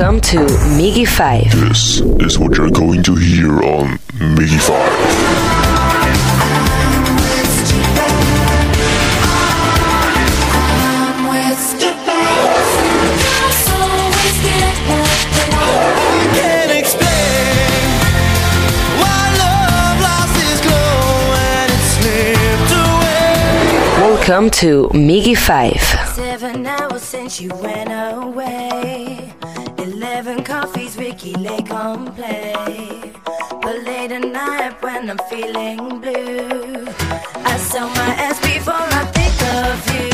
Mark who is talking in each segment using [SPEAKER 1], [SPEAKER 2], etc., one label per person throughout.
[SPEAKER 1] Welcome to MIGY 5.
[SPEAKER 2] This is what you're going to hear on MIGY 5.
[SPEAKER 1] Welcome to MIGY 5.
[SPEAKER 3] Seven hours since you went away. won't play. But late at night when I'm feeling blue, I sell my ass before I think of you.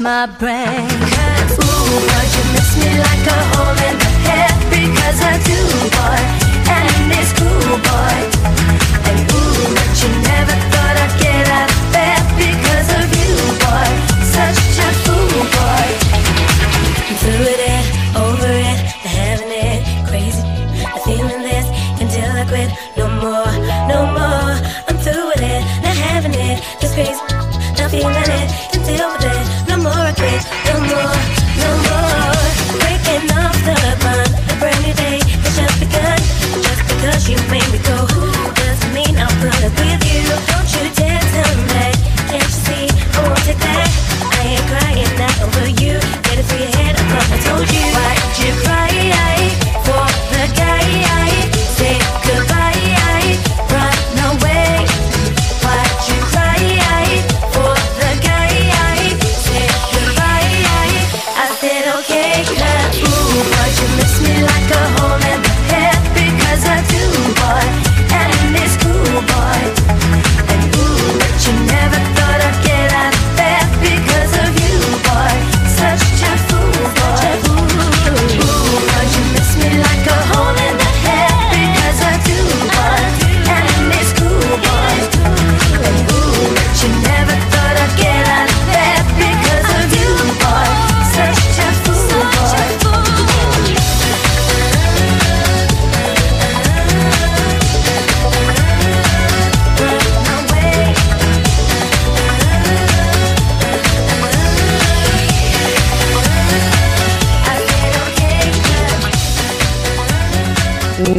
[SPEAKER 3] my brain. Ooh, but you miss me like a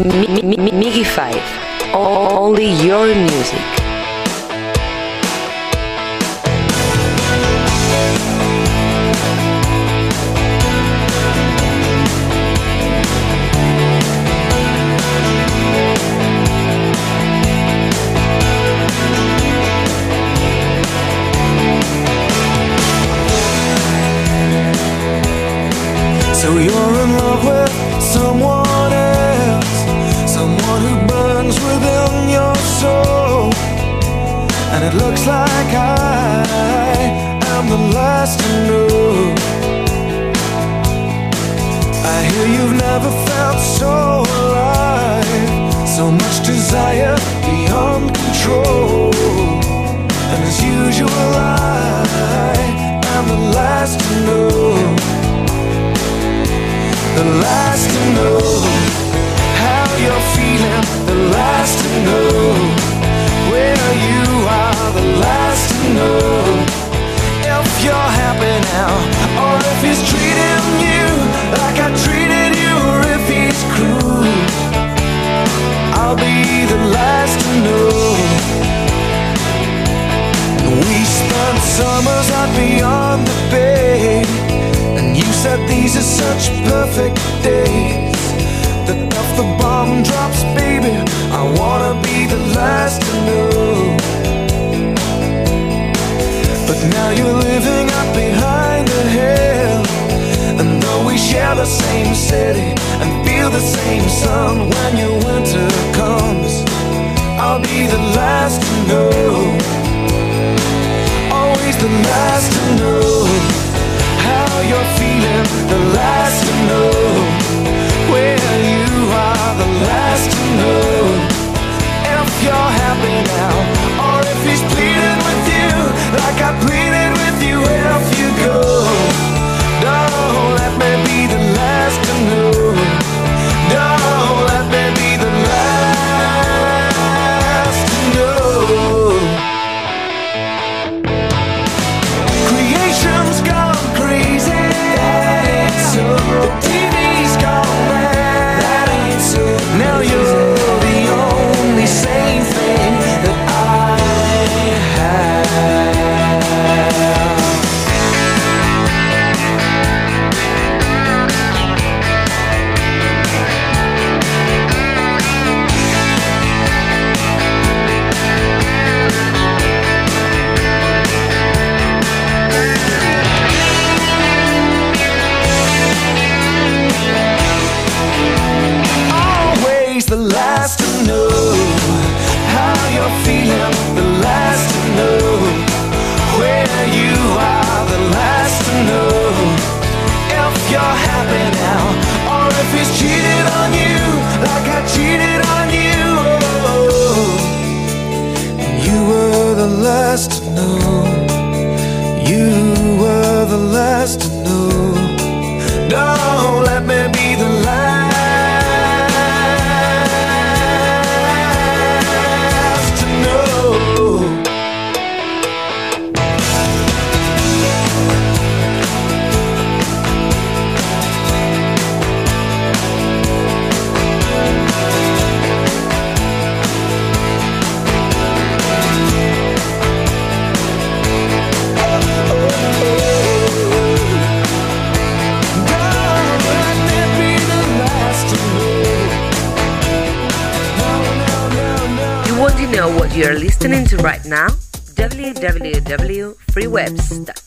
[SPEAKER 1] MIGY 5. Only your music.
[SPEAKER 4] Now you're living up behind the hill. And though we share the same city and feel the same sun, when your winter comes, I'll be the last to know. Always the last to know how you're feeling, the last to know where you are, the last to know if you're happy now or if he's bleeding. Like I pleaded with you, if you go
[SPEAKER 3] listening to right now www.freewebs.com.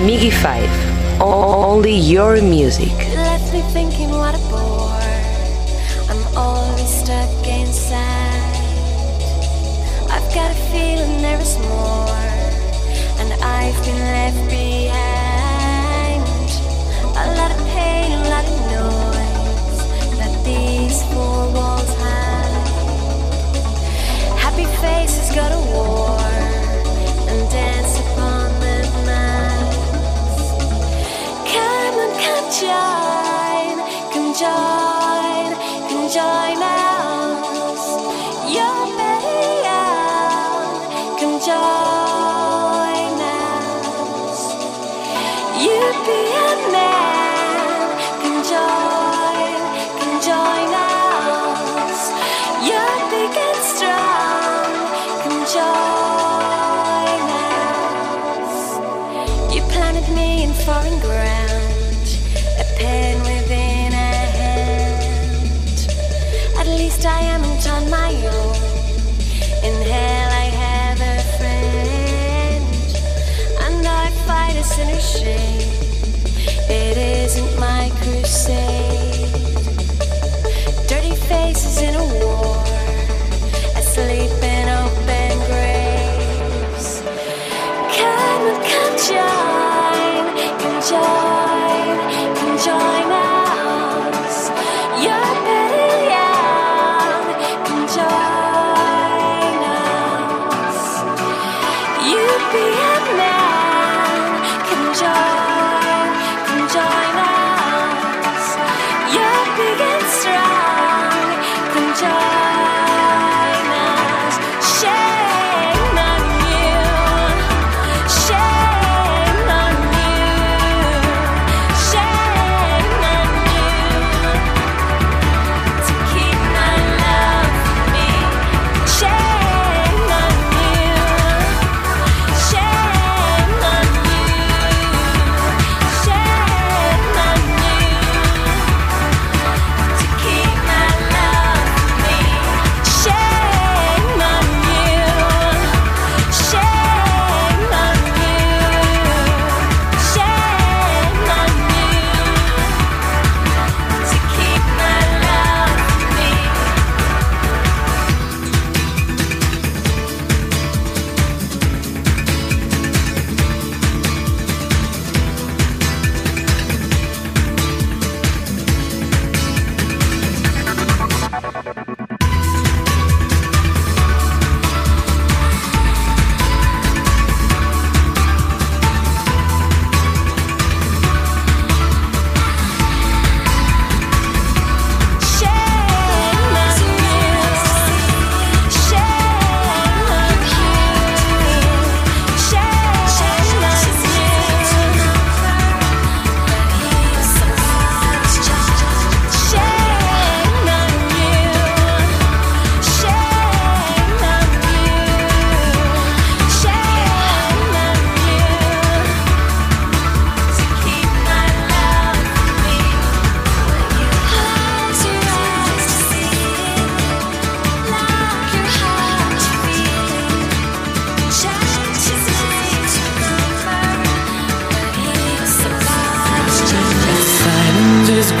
[SPEAKER 1] MIGY 5. Only your music.
[SPEAKER 3] Left me thinking what a bore. I'm always stuck inside. I've got a feeling there is more. And I've been left behind. A lot of pain, a lot of noise. That these four walls hide. Happy faces go to war and dance. join, come join, come join.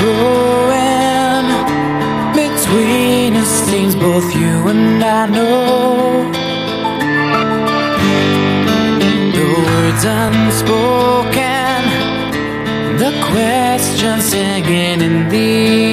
[SPEAKER 2] going between us seems both you and I know. The words unspoken, the questions hanging in the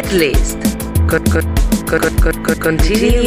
[SPEAKER 5] Hit list. Continue.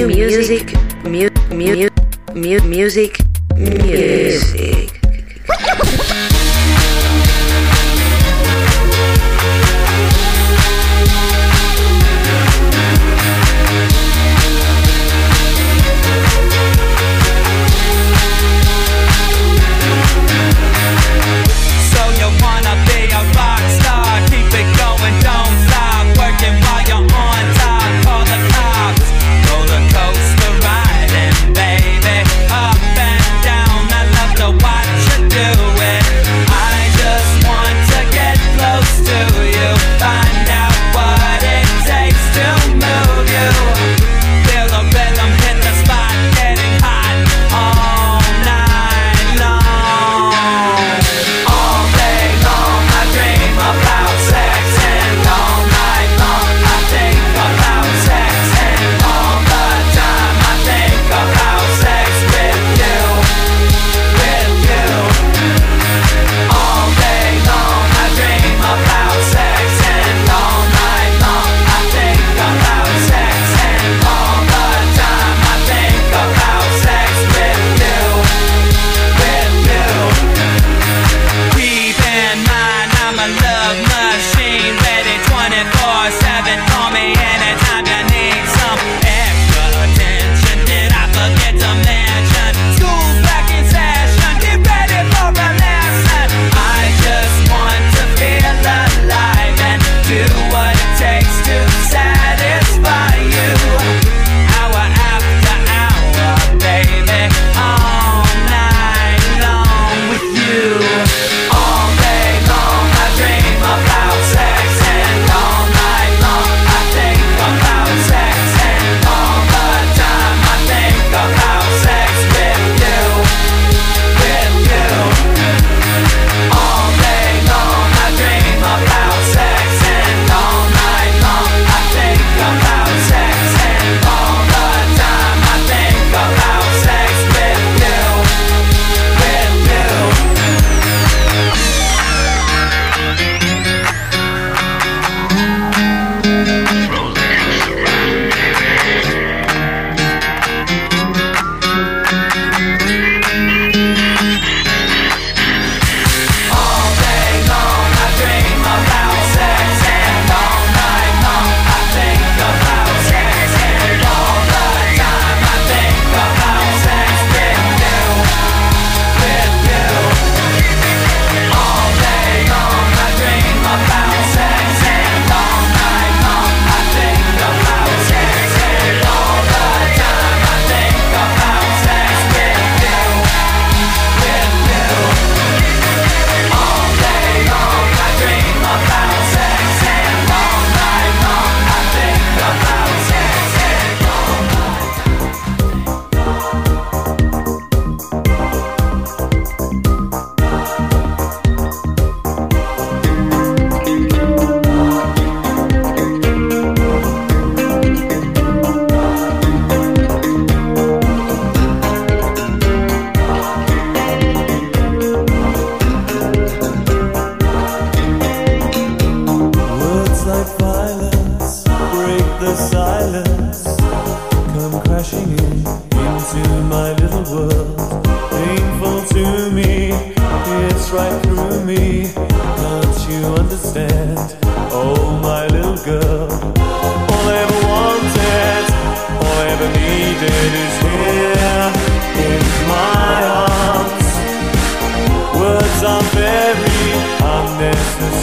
[SPEAKER 1] Christmas.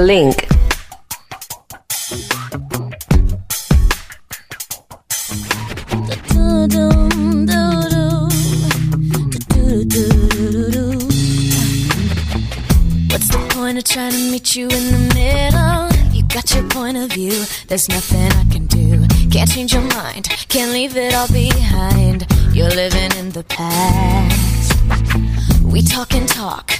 [SPEAKER 1] Link.
[SPEAKER 3] What's the point of trying to meet you in the middle? You got your point of view, there's nothing I can do. Can't change your mind, can't leave it all behind. You're living in the past. We talk and talk,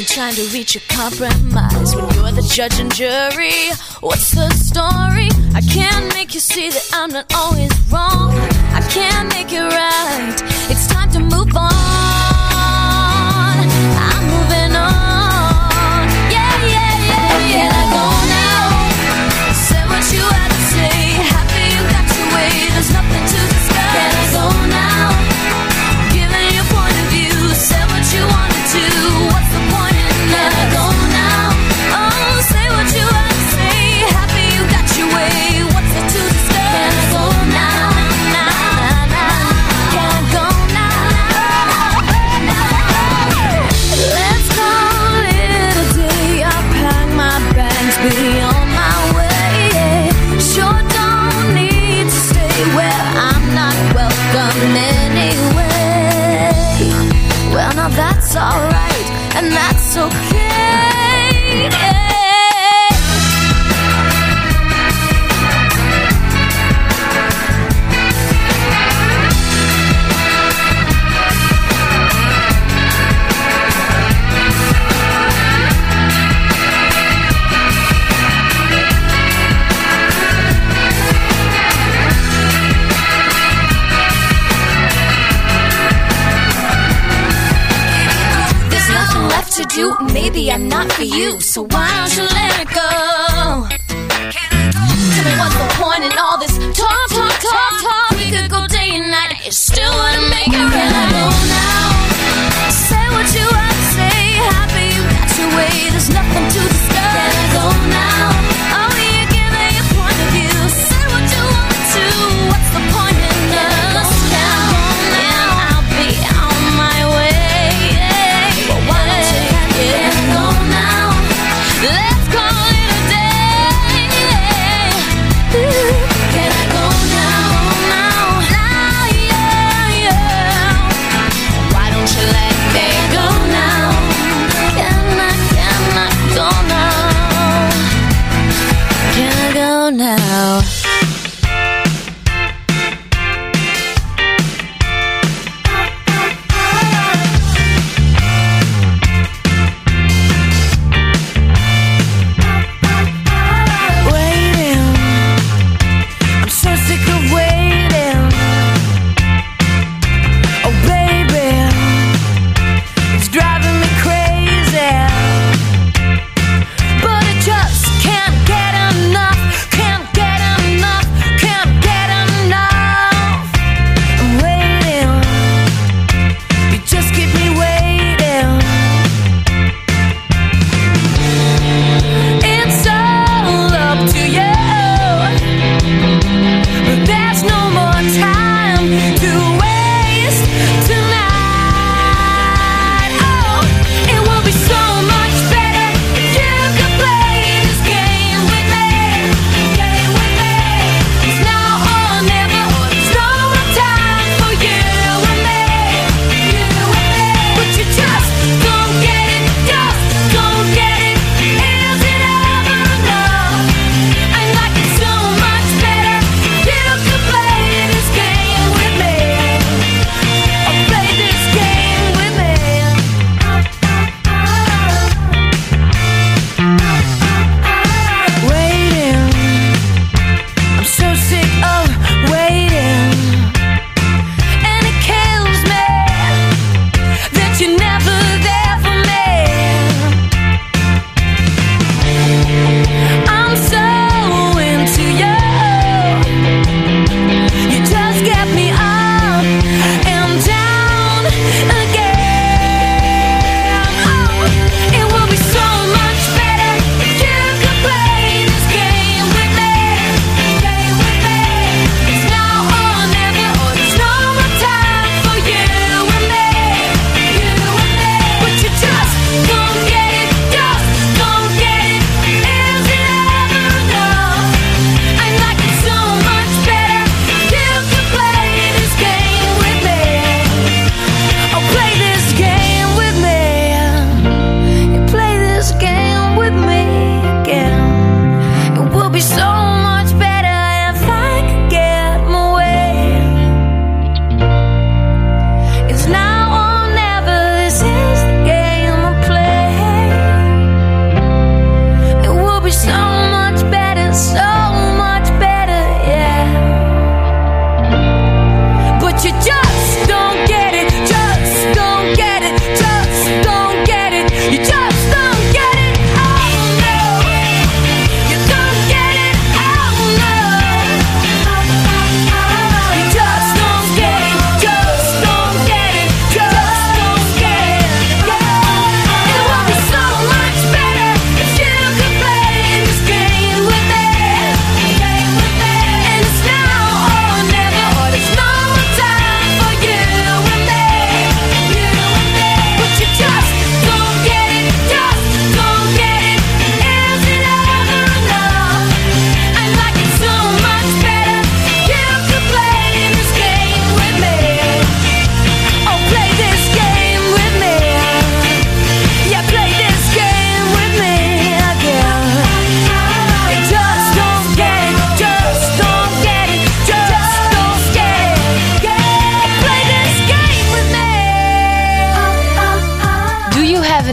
[SPEAKER 3] you trying to reach a compromise when you're the judge and jury? What's the story? I can't make you see that I'm not always wrong. I can't make it right. It's time to move on. I'm moving on. Yeah, yeah, yeah, yeah. Can I go now? Say what you had to say. Happy you got your way. There's nothing to discuss. Can I go now?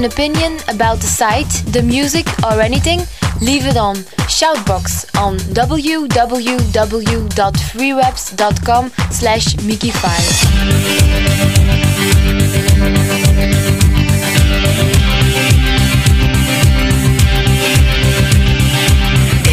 [SPEAKER 6] Opinion about the site, the music, or anything? Leave it on Shoutbox on www.freewebs.com slash MIGY5.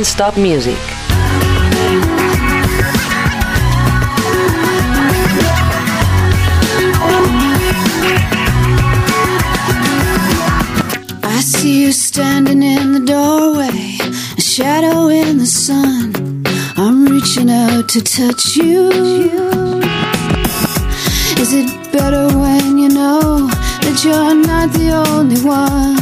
[SPEAKER 1] non-stop music.
[SPEAKER 7] I see you standing in the doorway, a shadow in the sun. I'm reaching out to touch you. Is it better when you know that you're not the only one?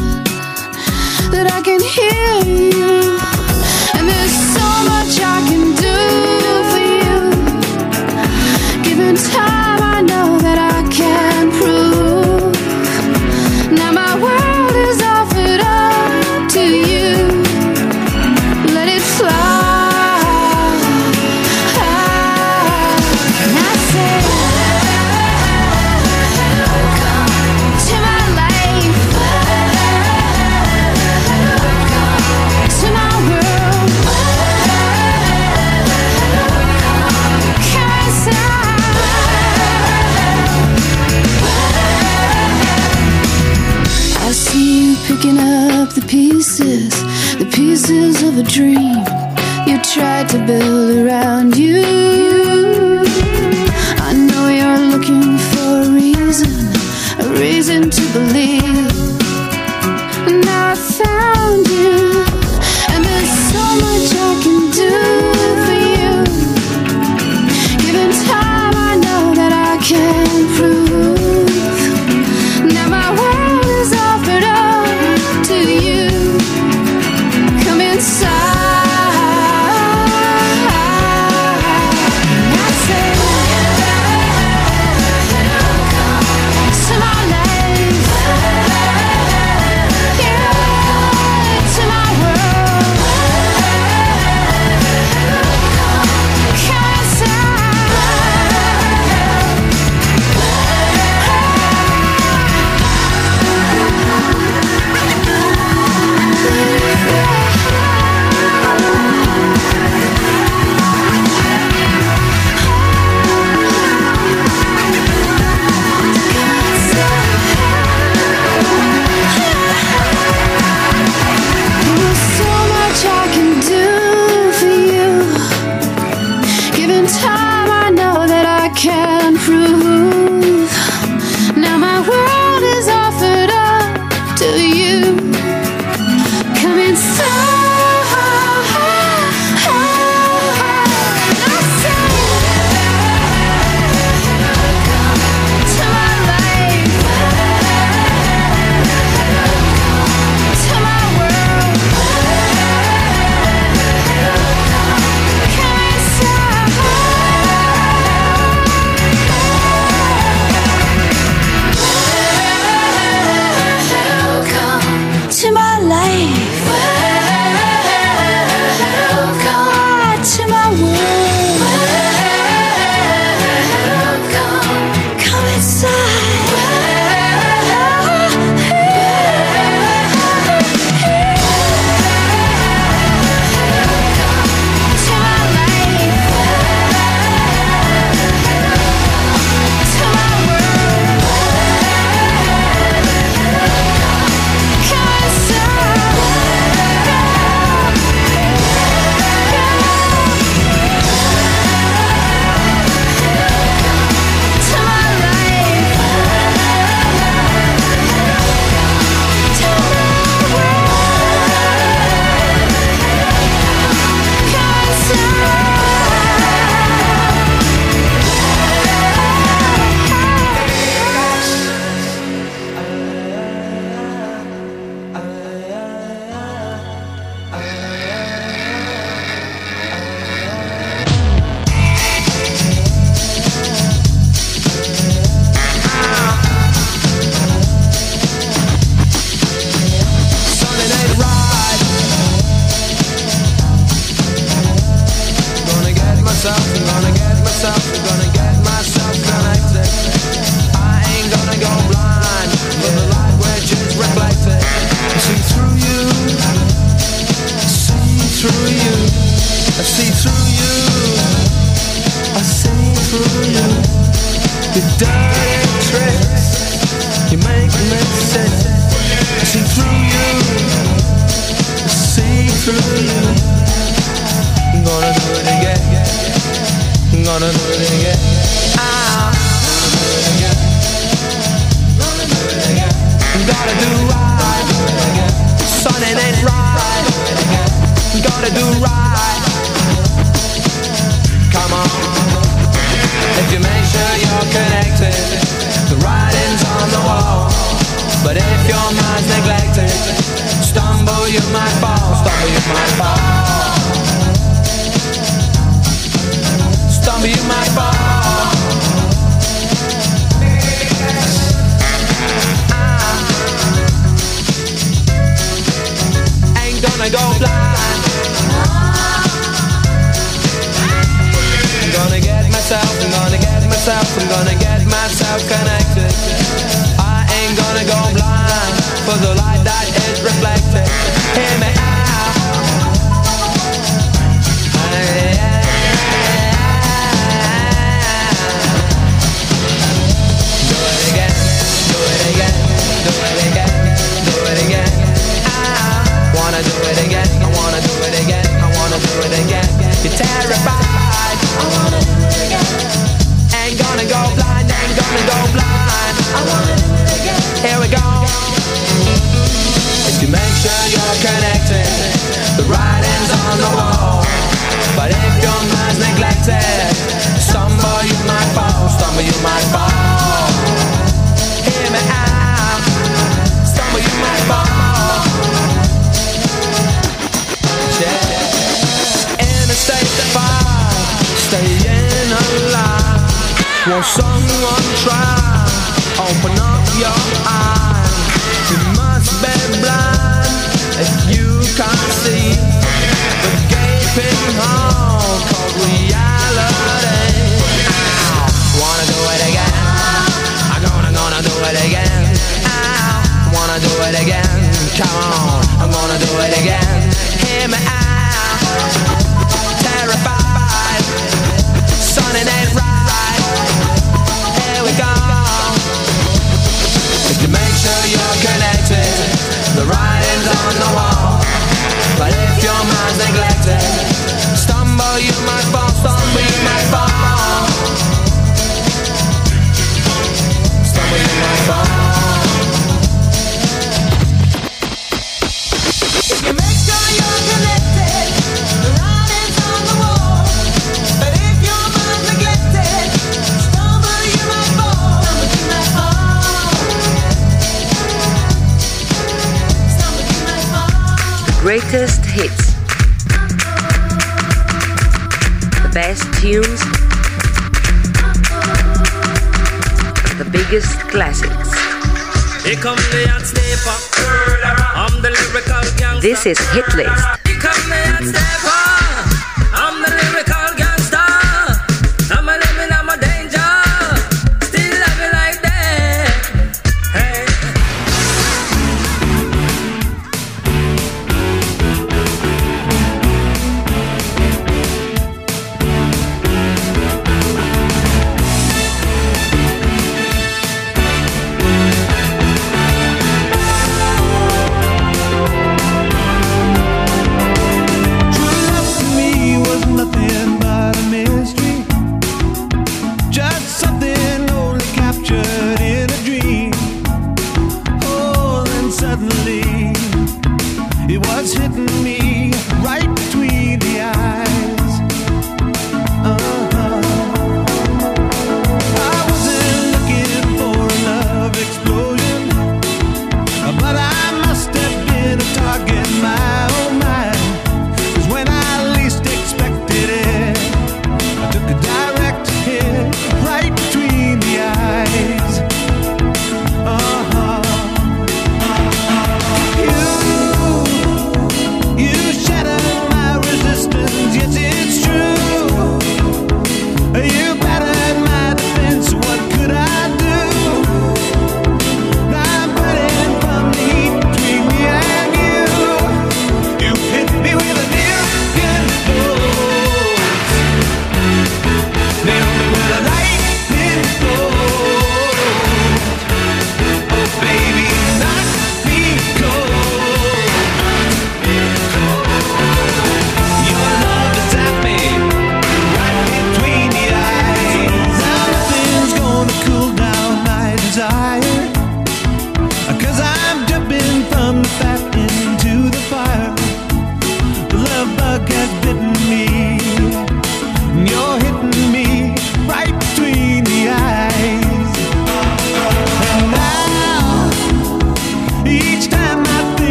[SPEAKER 8] Biggest classics.
[SPEAKER 9] The hot stepper. I'm the lyrical gangster.
[SPEAKER 8] This is Hit List.